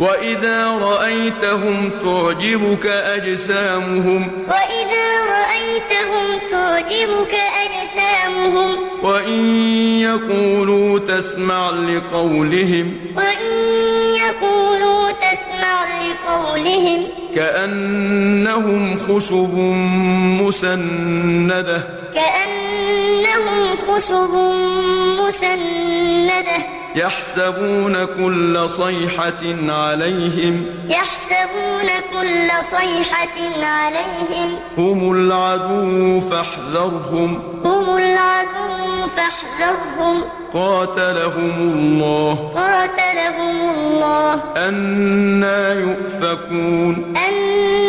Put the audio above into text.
وإذا رأيتهم تعجبك أجسامهم وإذا رأيتهم تعجبك أجسامهم وإن يقولوا تسمع لقولهم وإن يقولوا تسمع لقولهم كأنهم خشب مسندة كأنهم خشب مسندة يحسبون كل صيحة عليهم يحسبون كل صيحة عليهم هم العدو فاحذرهم هم العدو فاحذرهم قاتلهم الله قاتلهم الله أنا يؤفكون أن